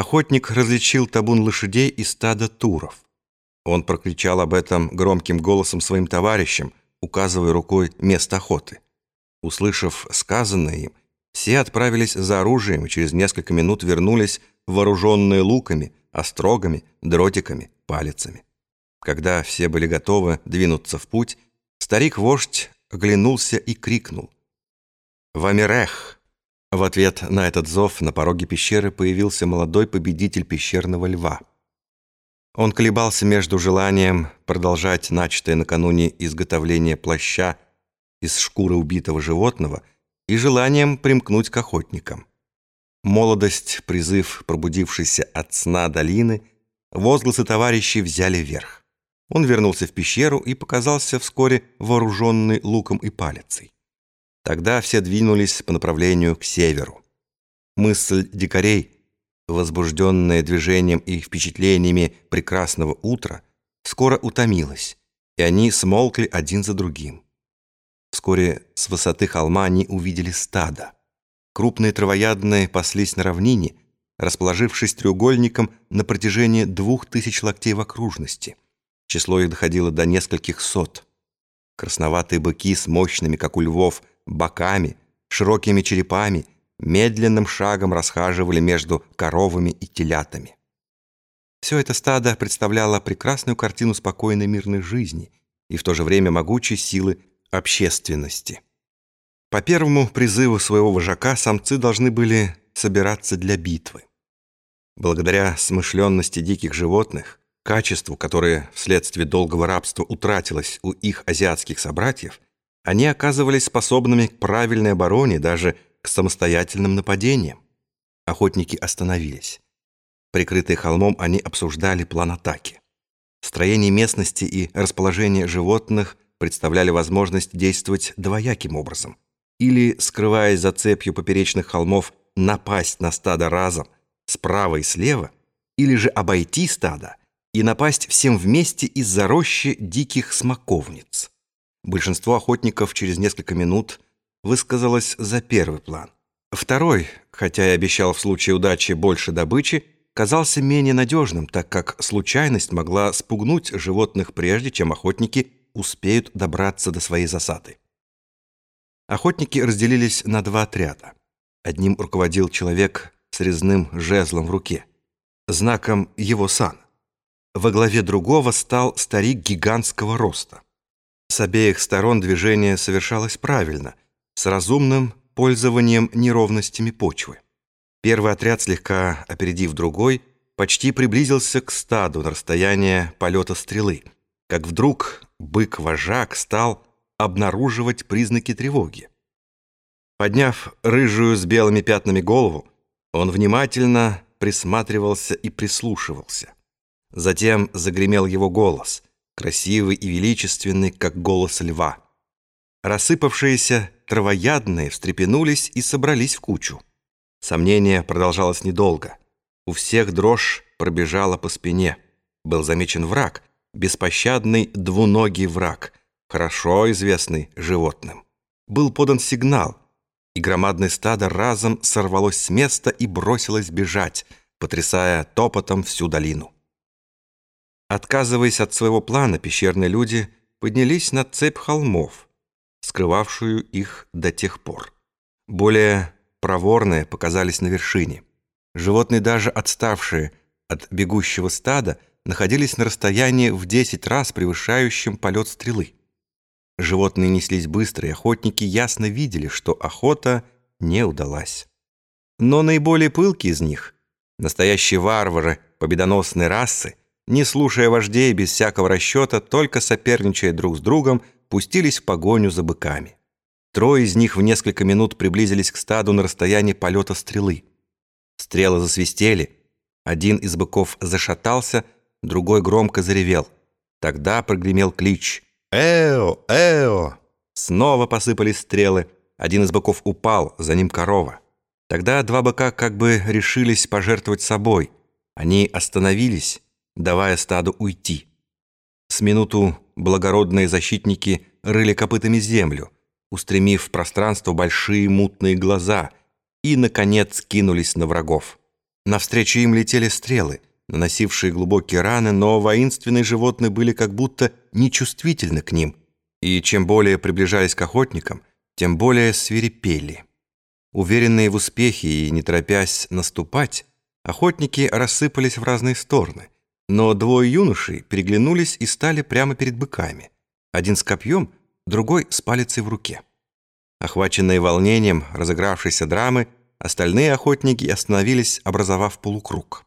охотник различил табун лошадей и стадо туров. Он прокричал об этом громким голосом своим товарищам, указывая рукой место охоты. Услышав сказанное им, все отправились за оружием и через несколько минут вернулись, вооруженные луками, острогами, дротиками, палицами. Когда все были готовы двинуться в путь, старик-вождь оглянулся и крикнул. «Вамирех!» В ответ на этот зов на пороге пещеры появился молодой победитель пещерного льва. Он колебался между желанием продолжать начатое накануне изготовление плаща из шкуры убитого животного и желанием примкнуть к охотникам. Молодость, призыв пробудившийся от сна долины, возгласы товарищей взяли верх. Он вернулся в пещеру и показался вскоре вооруженный луком и палицей. Тогда все двинулись по направлению к северу. Мысль дикарей, возбужденная движением и впечатлениями прекрасного утра, скоро утомилась, и они смолкли один за другим. Вскоре с высоты холма они увидели стадо. Крупные травоядные паслись на равнине, расположившись треугольником на протяжении двух тысяч локтей в окружности. Число их доходило до нескольких сот. Красноватые быки с мощными, как у львов, боками, широкими черепами, медленным шагом расхаживали между коровами и телятами. Все это стадо представляло прекрасную картину спокойной мирной жизни и в то же время могучей силы общественности. По первому призыву своего вожака самцы должны были собираться для битвы. Благодаря смышленности диких животных, качеству, которое вследствие долгого рабства утратилось у их азиатских собратьев, они оказывались способными к правильной обороне, даже к самостоятельным нападениям. Охотники остановились. Прикрытые холмом, они обсуждали план атаки. Строение местности и расположение животных представляли возможность действовать двояким образом – или, скрываясь за цепью поперечных холмов, напасть на стадо разом, справа и слева, или же обойти стадо и напасть всем вместе из-за рощи диких смоковниц. Большинство охотников через несколько минут высказалось за первый план. Второй, хотя и обещал в случае удачи больше добычи, казался менее надежным, так как случайность могла спугнуть животных прежде, чем охотники успеют добраться до своей засады. Охотники разделились на два отряда. Одним руководил человек с резным жезлом в руке, знаком его сан. Во главе другого стал старик гигантского роста. С обеих сторон движение совершалось правильно, с разумным пользованием неровностями почвы. Первый отряд, слегка опередив другой, почти приблизился к стаду на расстояние полета стрелы, как вдруг бык-вожак стал обнаруживать признаки тревоги. Подняв рыжую с белыми пятнами голову, он внимательно присматривался и прислушивался. Затем загремел его голос, красивый и величественный, как голос льва. Рассыпавшиеся травоядные встрепенулись и собрались в кучу. Сомнение продолжалось недолго. У всех дрожь пробежала по спине. Был замечен враг, беспощадный двуногий враг — хорошо известный животным. Был подан сигнал, и громадное стадо разом сорвалось с места и бросилось бежать, потрясая топотом всю долину. Отказываясь от своего плана, пещерные люди поднялись на цепь холмов, скрывавшую их до тех пор. Более проворные показались на вершине. Животные, даже отставшие от бегущего стада, находились на расстоянии в 10 раз превышающем полет стрелы. Животные неслись быстро, и охотники ясно видели, что охота не удалась. Но наиболее пылкие из них, настоящие варвары победоносной расы, не слушая вождей без всякого расчета, только соперничая друг с другом, пустились в погоню за быками. Трое из них в несколько минут приблизились к стаду на расстоянии полета стрелы. Стрелы засвистели, один из быков зашатался, другой громко заревел. Тогда прогремел клич — «Эо! Эо!» Снова посыпались стрелы. Один из быков упал, за ним корова. Тогда два быка как бы решились пожертвовать собой. Они остановились, давая стаду уйти. С минуту благородные защитники рыли копытами землю, устремив в пространство большие мутные глаза, и, наконец, кинулись на врагов. Навстречу им летели стрелы, наносившие глубокие раны, но воинственные животные были как будто нечувствительны к ним, и чем более приближались к охотникам, тем более свирепели. Уверенные в успехе и не торопясь наступать, охотники рассыпались в разные стороны, но двое юношей переглянулись и стали прямо перед быками. Один с копьем, другой с палицей в руке. Охваченные волнением разыгравшейся драмы, остальные охотники остановились, образовав полукруг.